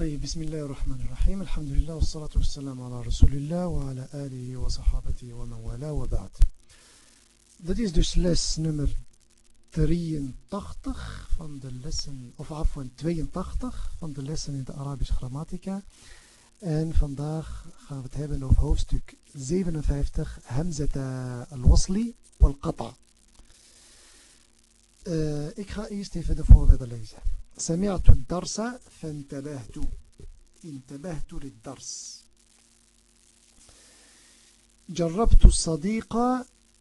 طيب بسم الله الرحمن الرحيم الحمد لله والصلاة والسلام على رسول الله وعلى آله وصحابته ومن والاه وبعد Dat is dus les nummer 83 van de lessen, of af van 82 van de lessen in de Arabische grammatica. En vandaag gaan we het hebben over hoofdstuk 57, Hamzata al-Wasli wal-Qata. Uh, ik ga eerst even de voorbeelden lezen. سمعت الدرس فانتبهت. انتبهت للدرس. جربت الصديق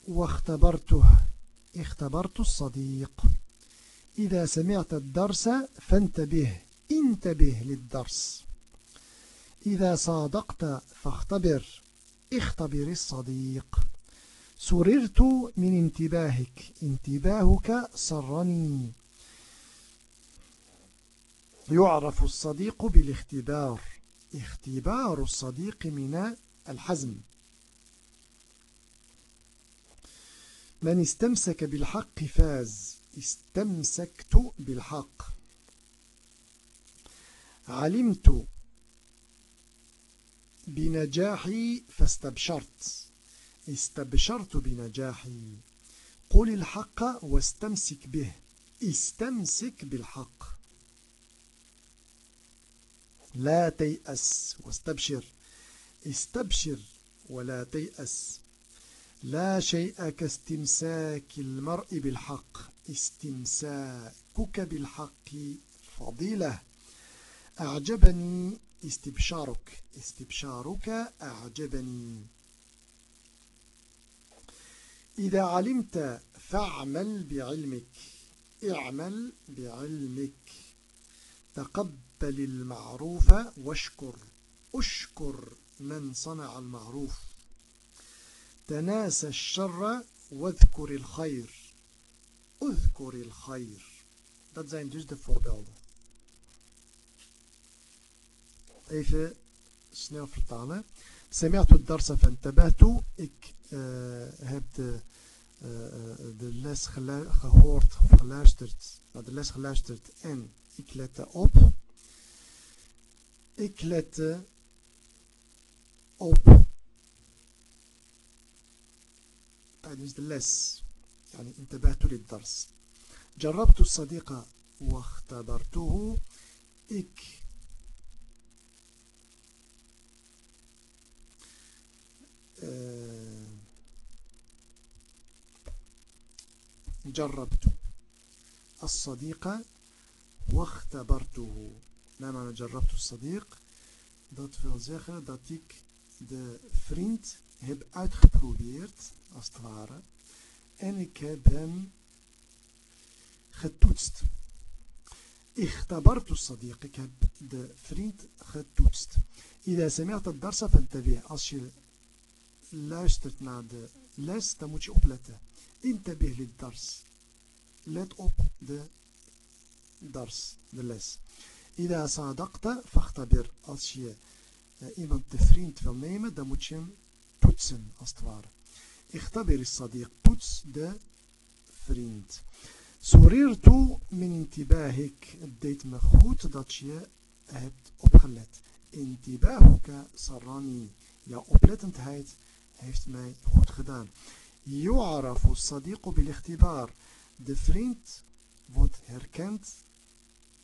واختبرته. اختبرت الصديق. إذا سمعت الدرس فانتبه. انتبه للدرس. إذا صادقت فاختبر. اختبر الصديق. سررت من انتباهك. انتباهك سرني. يعرف الصديق بالاختبار. اختبار الصديق من الحزم. من استمسك بالحق فاز استمسكت بالحق. علمت بنجاحي فاستبشرت استبشرت بنجاحي. قل الحق واستمسك به استمسك بالحق. لا تيأس واستبشر استبشر ولا تيأس. لا شيء كاستمساك المرء بالحق استمساكك بالحق فضيلة. أعجبني استبشارك استبشارك أعجبني. إذا علمت فاعمل بعلمك اعمل بعلمك. تقبل المعروف واشكر اشكر من صنع المعروف تناسى الشر واذكر الخير اذكر الخير dat zijn dus de voorbeelden even snel vertalen سمعت الدرس فانتبهت ik uh, heb de, uh, de les gehoord of geluisterd naar de les geluisterd en ik lette op ik lette op tijdens de les يعني انتبهت للدرس. جربت الصديق واختبرته ik جربت الصديق واختبرته. ما معنى جربت الصديق dat wil zeggen dat ik de vriend heb uitgeprobeerd als het ware en ik heb hem getoetst اختبرت الصديق ik heb de vriend getoetst إذا سمعت الدرس فانتبه als je luistert naar de les dan moet je opletten انتبه للدرس let op de dars, de les Ida sadakta fachtabir. Als je eh, iemand de vriend wil nemen, dan moet je hem poetsen, als het ware. Ichtabir is sadiq. Poets de vriend. Surirtu min intibahik. Het deed me goed dat je hebt opgelet. Intibahuka sarani. Jouw oplettendheid heeft mij goed gedaan. Yu'arafu sadiqu bil ikhtibar. De vriend wordt herkend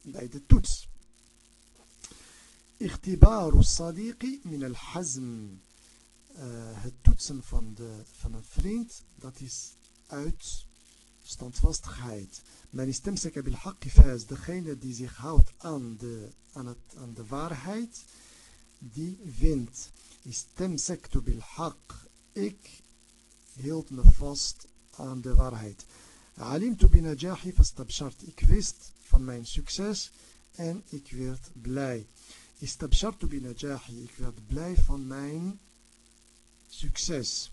bij de toets. اختبار الصديق من الحزم uh, het toetsen van, de, van een vriend dat is uit standvastigheid men istemseka bil haqqi faz degene die zich houdt aan de, aan, het, aan de waarheid die wint istemsektu bil haqq ik hield me vast aan de waarheid alimtu binajahi fastabshart ik wist van mijn succes en ik werd blij istabshartu binajahi ik werd blij van mijn succes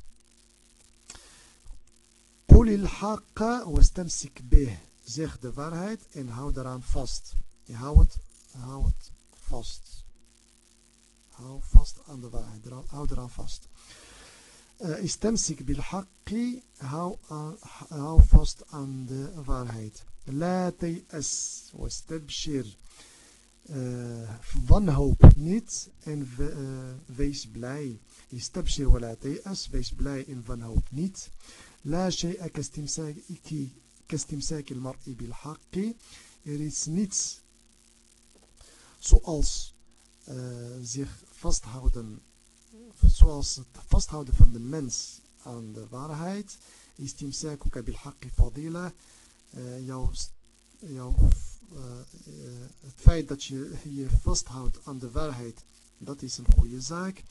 قل الحق واستمسك به zeg de waarheid en hou daaraan vast je houdt hou het vast hou vast aan de waarheid hou eraan vast استمسك بالحق hou vast aan de waarheid لا تيأس واستبشر wanhoop niet en we, uh, wees blij. Istabshir wala te'as, wees blij en wanhoop niet. La shay'a kastimsaki al-mar'i bil haqqi. Er is niets zoals uh, zich vasthouden, zoals het vasthouden van de mens aan de waarheid. Istimsakuka bil haqqi fadila. Uh, jouw, uh, het feit dat je je vasthoudt aan de waarheid, dat is een goede zaak.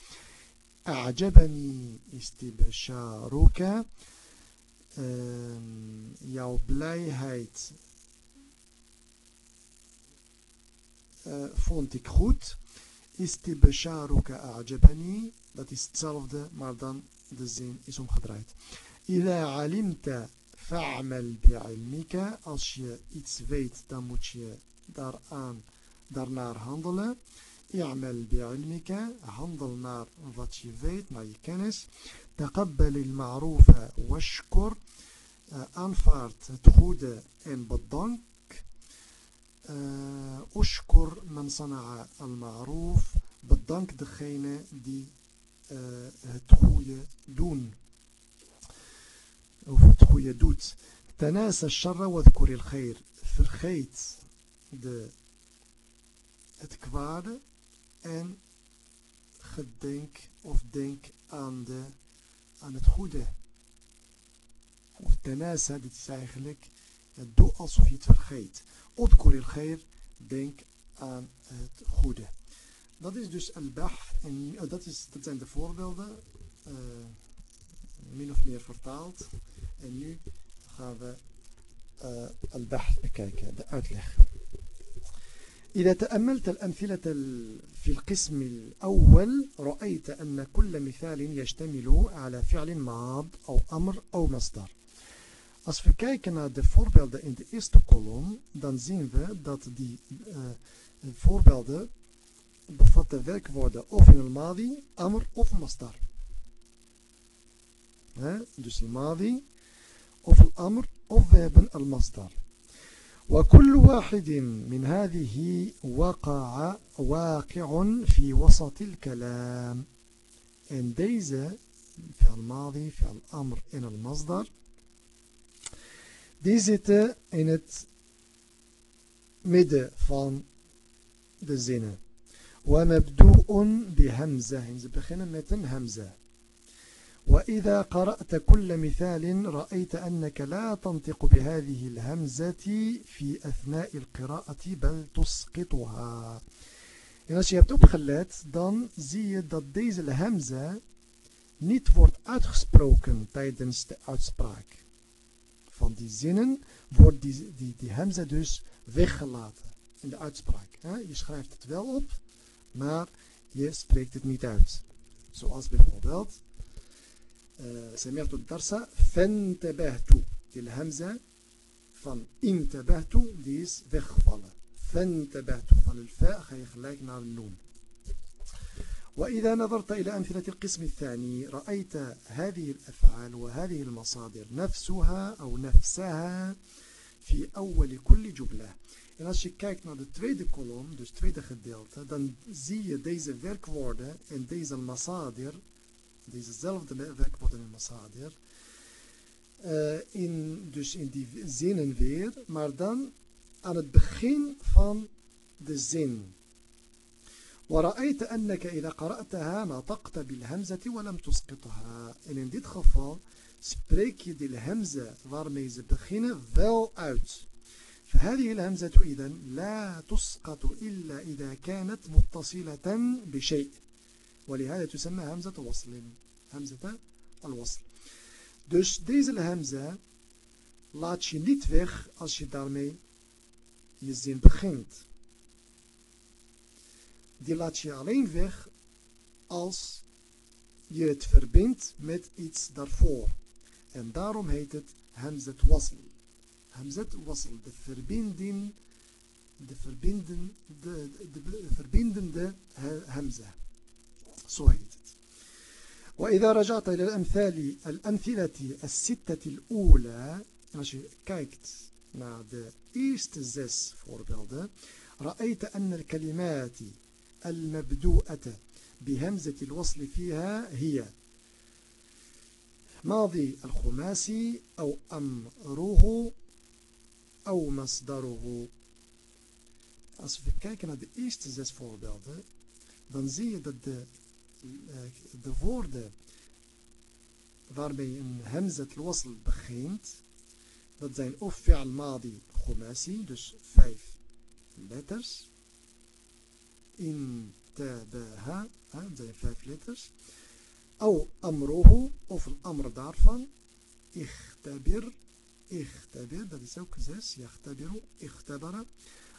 A'jabani istibsharuka. Uh, jouw blijheid uh, vond ik goed. Istibsharuka a'jabani. Dat is hetzelfde, maar dan de zin is omgedraaid. Ila alimta fa'amal bi'ilmika. Als je iets weet, dan moet je daaraan, daarnaar handelen. I'amal bi'ilmika. Handel naar wat je weet, naar je kennis. Il-ma'rufa washkur. Uh, aanvaard het goede en bedank. Uh, ushkur man sana'a al-ma'ruf. Bedank degene die uh, het goede doen. Of het goede doet. Tanasa sharra wa khair. Vergeet de, het kwade en gedenk of denk aan, de, aan het goede. Of tanasa, dit is eigenlijk, doe alsof je het vergeet. Udkuril khair, denk aan het goede. Dat is dus al-bah. En dat, is, dat zijn de voorbeelden. Uh, min of meer vertaald. En nu gaan we uh, al-bahth bekijken, de uitleg. إذا تأملت الأمثلة في القسم الأول رأيت أن كل مثال يشتمل على فعل ماض أو أمر أو مصدر Als we kijken naar de voorbeelden in de eerste kolom, dan zien we dat die uh, voorbeelden bevatten werkwoorden of in al-madi, amr of masdar. Dus al-madi of الأمر of we hebben المصدر وكل واحد من هذه وقع واقع في وسط الكلام en deze فعل الماضي فعل الأمر en المصدر die zitten in het midden van de zinnen ومبدوء بهمزة en ze beginnen met een hamza وإذا قرأت كل مثال رأيت أنك لا تنطق بهذه الهمزة في أثناء القراءة بل تسقطها En als je hebt opgelet, dan zie je dat deze hamza niet wordt uitgesproken tijdens de uitspraak. Van die zinnen wordt die, die, die hamza dus weggelaten in de uitspraak. Je schrijft het wel op, maar je spreekt het niet uit. Zoals bijvoorbeeld سمعت الدرس. فانتبهت الهمزة van انتبهت is weggevallen فانتبهت. van الفاء. gelijk naar النون وإذا نظرت إلى أمثلة القسم الثاني رأيت هذه الأفعال وهذه المصادر نفسها أو نفسها في أول كل جملة. En als je kijkt naar de tweede kolom, dus tweede gedeelte, dan zie je deze dezezelfde werkwoorden in Masadir. Uh, in, dus in die zinnen weer, maar dan aan het begin van de zin. ورأيت أنك إذا قرأتها نطقت بالهمزة ولم تسقطها. En in dit geval spreek je de hamza waarmee ze beginnen wel uit. فهذه الهمزة إذن لا تسقط إلا إذا كانت متصلة بشيء ولهذا تسمى همزة وصل همزة الوصل dus deze hamza laat je niet weg als je daarmee je zin begint die laat je alleen weg als je het verbindt met iets daarvoor en daarom heet het hamzat wasl hamzat wasl de verbinding de verbindende de, de, de verbindende hamza Het. وإذا رجعت إلى الأمثال الأمثلة الستة الأولى als je kijkt naar de eerste zes voorbeelden رأيت أن الكلمات المبدوءة بهمزة الوصل فيها هي ماضي الخماسي أو أمره أو مصدره. Als we kijken naar de eerste zes voorbeelden, dan zie je dat de, Eh, de woorden waarbij een hemzet wasl begint, dat zijn of fi'al madi khumasi, dus vijf letters, in tabaha, dat zijn vijf letters, of amrohu, of een amr daarvan, ichtabir, ichtabir, dat is ook zes, ichtabiru, ichtabara,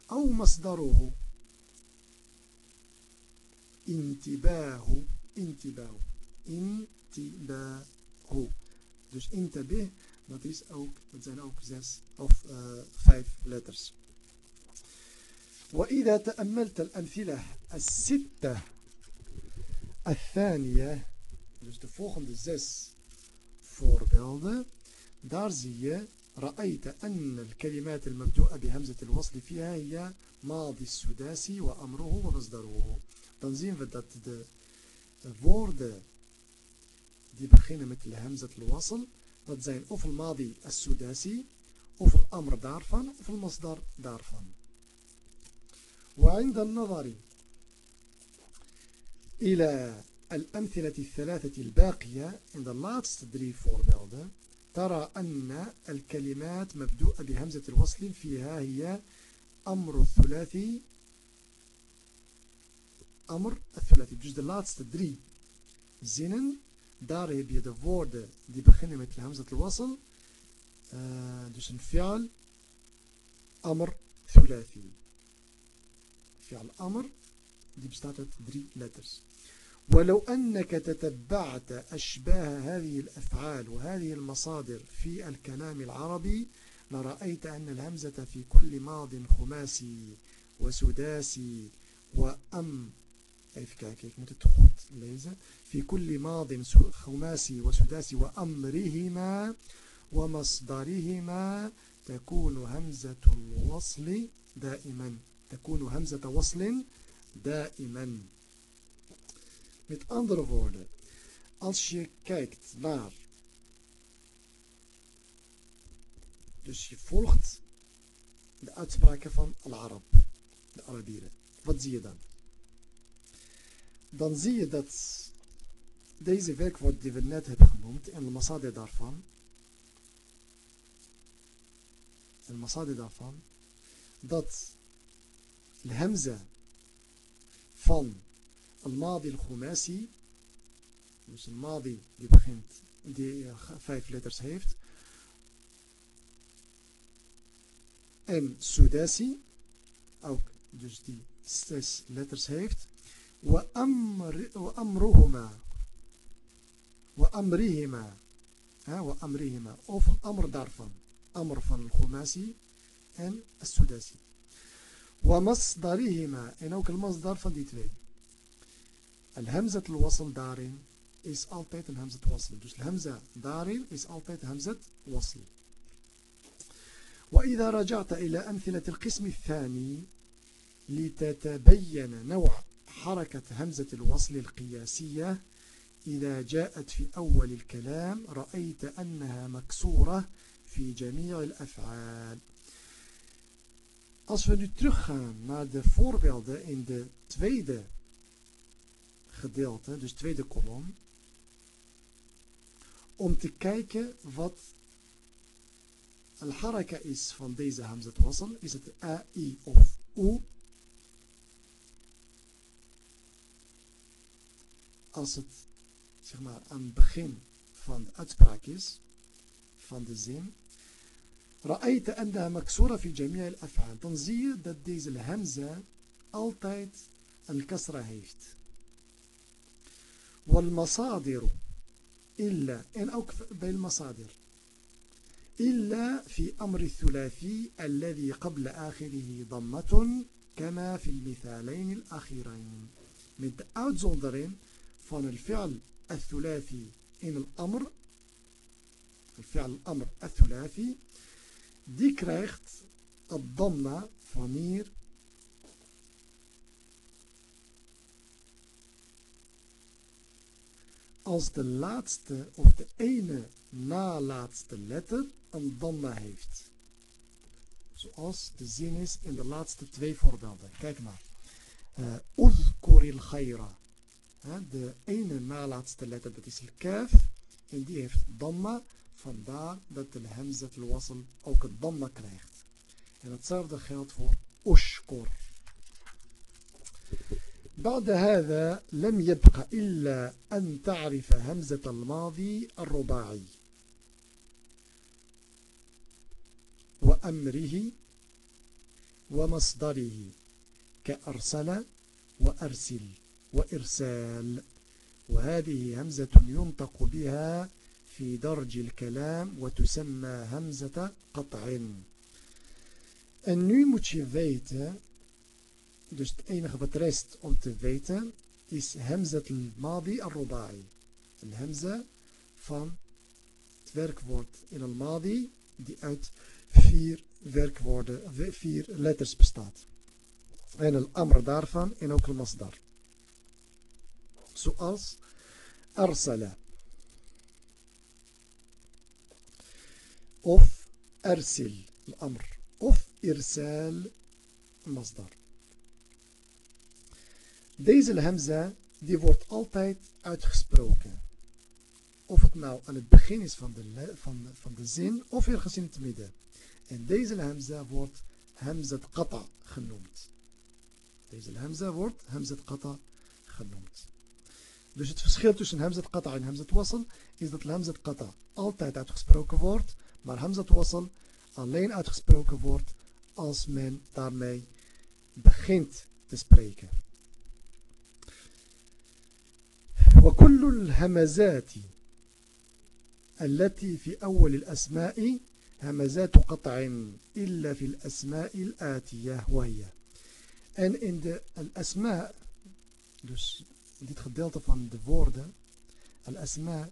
of masdaruhu, انتباه انتباه انتباه. dus intabih dat is ook dat zijn ook zes of uh, letters. وإذا تأملت الأمثلة الستة الثانية dus de volgende zes voorbeelden daar zie je رأيت أن الكلمات المبدوءة بهمزة الوصل فيها هي ماضي السداسي وأمره ومصدره. Dan zien we dat de woorden die beginnen met de hamzat al-wasl dat zijn of al-madi as-sudasi of al-amr daarvan of al-masdar daarvan وعند النظر إلى الأمثلة الثلاثة الباقية عند laatste drie voorbeelden ترى أن الكلمات مبدوءة بهمزة الوصل فيها هي أمر الثلاثي أمر الثلاثي dus de laatste drie zinnen daar heb je de woorden die beginnen met hamzat al-wasl uh, dus een fi'al amr thulathi fi'al amr die bestaat uit drie letters ولو أنك تتبعت أشباه هذه الأفعال وهذه المصادر في الكلام العربي لرأيت أن الهمزة في كل ماض خماسي وسداسي وأم even kijken, ik moet het goed lezen في كل ماض خماسي وسداسي وأمرهما ومصدرهما تكون همزة الوصل دائما تكون همزة وصل دائما Met andere woorden, als je kijkt naar, dus je volgt de uitspraken van Al-Arab, de Arabieren, wat zie je dan? dan zie je dat deze werkwoord die we net hebben genoemd en de masade daarvan, en masade daarvan, dat de hemze van al-madi al-khumasi, dus al-madi die begint, die eh, vijf letters heeft, en sudasi, ook dus die zes letters heeft, وأمرهما. وأمرهما. ها وأمرهما. of أمر daarvan أمر van الخماسي en السداسي. ومصدرهما. en ook المصدر van die الهمزة الوصل daarin is altijd een hamzat wasl. Dus الهمزة daarin is altijd همزة وصل. وإذا رجعت إلى أمثلة القسم الثاني لتتبين نوع حركة همزة الوصل القياسية إذا جاءت في أول الكلام رأيت أنها مكسورة في جميع الأفعال Als we nu teruggaan naar de voorbeelden in de tweede gedeelte, dus tweede kolom, om te kijken wat al-haraka is van deze hamzat wasl. Is het a, i of u? Als het zeg maar aan het begin van de uitspraak is, van de zin, رأيت أنها مكسورة في جميع الأفعال dan zie je dat deze hamza altijd een kasra heeft والمصادر إلا إن أو بالمصادر إلا في أمر الثلاثي الذي قبل آخره ضمة كما في المثالين الأخيرين met de uitzondering van het fi'al al-thulathi in al-amr, fi'al al-amr al-thulathi, die krijgt het damma van hier als de laatste of de ene nalaatste letter een damma heeft. Zoals de zin is in de laatste twee voorbeelden. Kijk maar. Eh, Uzkuril uh, khayra. De ene nalaatste letter, dat is kaf. En die heeft damma. Vandaar dat de hamzat al-wasl ook een damma krijgt. En hetzelfde geldt voor ushkur. بعد هذا لم يبق إلا أن تعرف همزة الماضي الرباعي وأمره ومصدره كأرسل وأرسل وإرسال وهذه همزة ينطق بها في درج الكلام وتسمى همزة قطع En nu moet je weten, dus het enige wat rest om te weten, is Hamzat al-Madi al-Rubai. Een Hamza van het werkwoord in al-Madi, die uit vier werkwoorden, vier letters bestaat. En al-Amr daarvan en ook al-Masdar. Zoals Arsala. Of Ersil, al-Amr. Of Irsal, Masdar. Deze hamza die wordt altijd uitgesproken. Of het nou aan het begin is van de, van, van de zin of ergens in het midden. En deze hamza wordt hamzat qata genoemd. Deze hamza wordt hamzat qata genoemd. Dus het verschil tussen hamzat qata en hamzat wasl is dat hamzat qata altijd uitgesproken wordt, maar hamzat wasl alleen uitgesproken wordt als men daarmee begint te spreken. وكل الهمزات التي في أول الأسماء همزات قطع إلا في الأسماء الآتية وهي in de al-asma, dus dit gedeelte van de woorden, al-asma,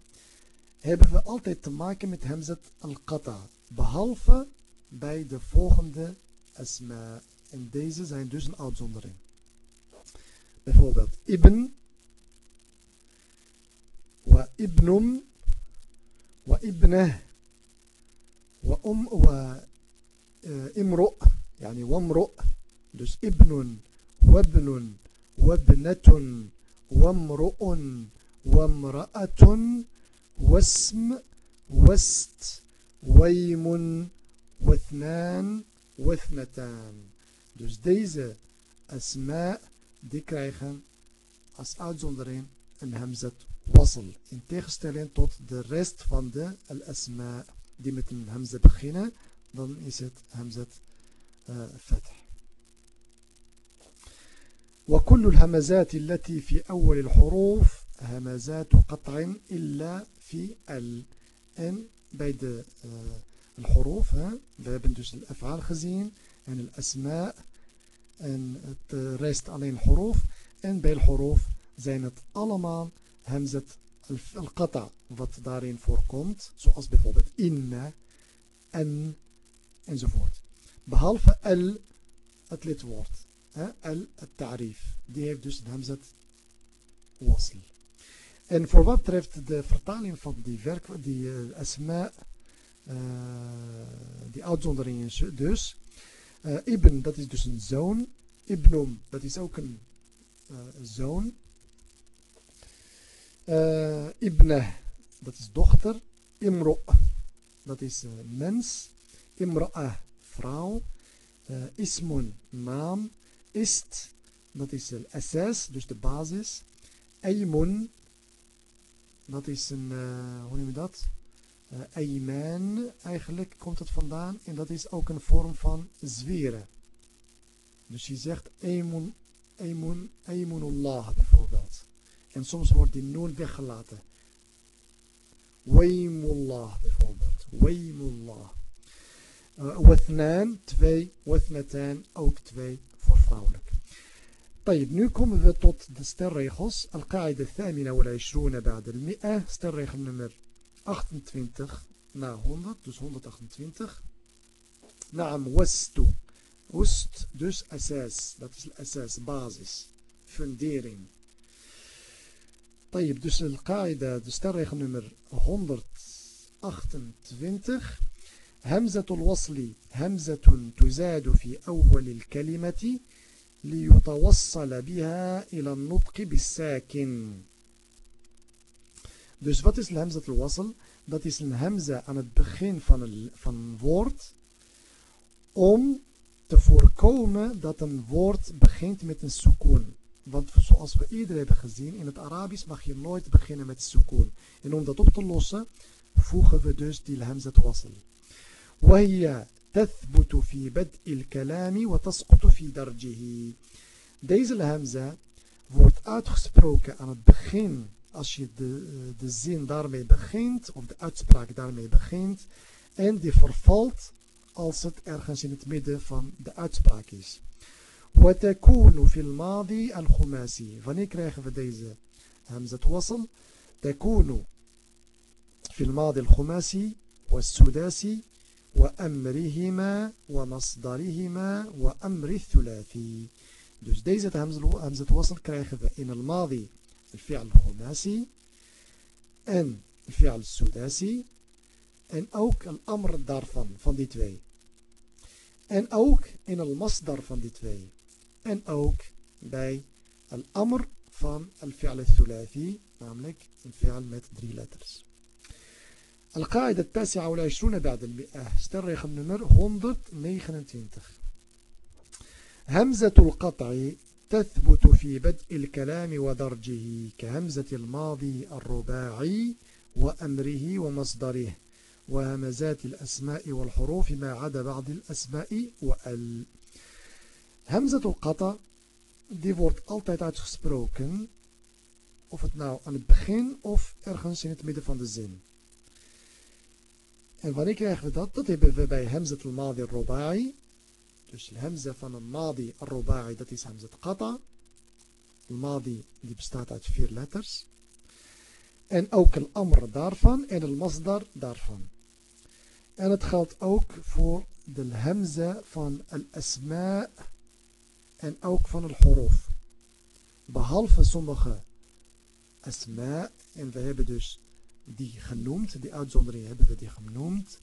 hebben we altijd te maken met hamzat al-qata. Behalve bij de volgende asma. En deze zijn dus een uitzondering. Bijvoorbeeld ibn, wa ibnum, wa ibneh, wa um, wa imru, يعني وامرؤ. Dus ابن، وابن، وابنة، وامرؤ وامرأة واسم واست ويم واثنان واثنتان. Dus deze أسماء die krijgen als uitzondering een همزة وصل in tegenstelling tot de rest van de الأسماء دي متن همزة بخينة دان إيست همزة فتح وكل الهمزات التي في أول الحروف همزات قطع إلا في ال إن بيد آه، الحروف ها بابن الأفعال خزين إن الأسماء إن تريست علينا الحروف إن بين الحروف زينت ألما همزة القطع ضد دارين فور كومت سو أصبحوا zoals إن إن en enzovoort. بهالف ال het وورد al het tarif die heeft dus een hamzat wasl en voor wat betreft de vertaling van die, werk, die uh, asma uh, die uitzondering is dus. Uh, ibn, dat is dus een zoon. Ibnum, dat is ook een zoon. Uh, ibne, dat is dochter. Imro, dat is mens. Imra'a, vrouw. ismun, naam. Ist, dat is een assas, dus de basis. Aymun, dat is een, hoe noem je dat? uh, eigenlijk komt het vandaan en dat is ook een vorm van zweren. Dus je zegt Aymun, Aymun, Aymunullah bijvoorbeeld. En soms wordt die noon weggelaten. Waymullah bijvoorbeeld. Waymullah. Uh, wathnan, twee. Wathnatan, ook twee vrouwelijk. طيب nu komen we tot de sterregels. القاعدة الثامنة والعشرون بعد المئة sterregel nummer 28 naar 100, dus 128. Naam wastu. Wust, dus asas. Dat is asas, basis. Fundering. طيب dus القاعدة de stelregel nummer 128 همزة الوصل همزة تزاد في أول الكلمة ليتوصل بها إلى النطق بالساكن Dus wat is hamza al-wasl? Dat is een hamza aan het begin van een, van een woord om te voorkomen dat een woord begint met een sukoon. Want zoals we eerder hebben gezien, in het Arabisch mag je nooit beginnen met sukoon. En om dat op te lossen, voegen we dus die hamza wasl. وهي تثبت في بدء الكلام وتسقط في درجه. Deze hamza wordt uitgesproken aan het begin als je de, de zin daarmee begint, of de uitspraak daarmee begint, en die vervalt als het ergens in het midden van de uitspraak is. وتكون في الماضي الخماسي wanneer krijgen we deze همزة وصل تكون في الماضي الخماسي والسداسي وأمرهما ومصدرهما وأمر الثلاثي. دوز ديزة همزة همزة وصل كريخذ إن الماضي الفعل الخماسي en الفعل السداسي en ook الأمر daarvan van die twee en ook in المصدر van die twee en ook bij الأمر فان الفعل الثلاثي namelijk الفعل met drie letters القاعدة التاسعة والعشرون بعد المئة. ستر nummer 129 همزة القطع تثبت في بدء الكلام ودرجه كهمزة الماضي الرباعي وأمره ومصدره وهمزات الأسماء والحروف ما عدا بعض الأسماء وأل. Hamzatul qata, die wordt altijd uitgesproken, of het nou aan het begin of ergens in het midden van de zin. En wanneer krijgen we dat? Dat hebben we bij Hamzatul Madi Rubai. Dus Hamza van een Madi Rubai, dat is Hamzat Qata. De Madi die bestaat uit vier letters. En ook een Amr daarvan en een Masdar daarvan. En het geldt ook voor de Hamza van Al-Asma' en ook van het huruf. Behalve sommige asma, en we hebben dus die genoemd, die uitzondering hebben we die genoemd.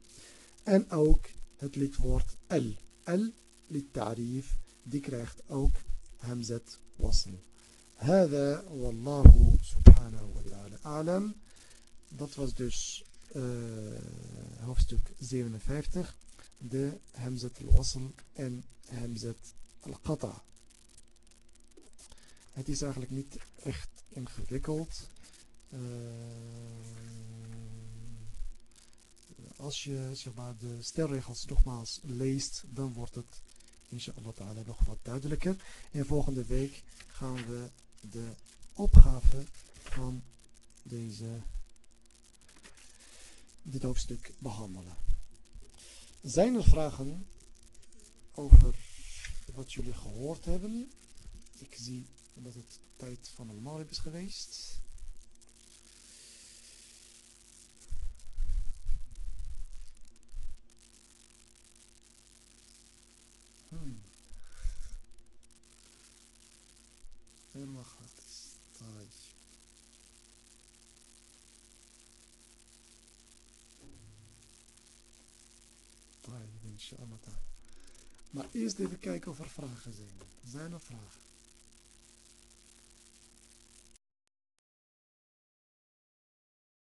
En ook het lidwoord al. Al, للتعريف, die krijgt ook hamzat wasl. هذا والله سبحانه وتعالى أعلم dat was dus uh, hoofdstuk 57 de hamzat al-wasl en hamzat al-qata Het is eigenlijk niet echt ingewikkeld. uh, als je zeg maar, de stelregels nogmaals leest, dan wordt het inshallah ta'ala nog wat duidelijker. En volgende week gaan we de opgave van deze, dit hoofdstuk behandelen. Zijn er vragen over wat jullie gehoord hebben? Ik zie omdat het tijd van een Maghrib is geweest. Eerst even kijken of er vragen zijn. Zijn er vragen?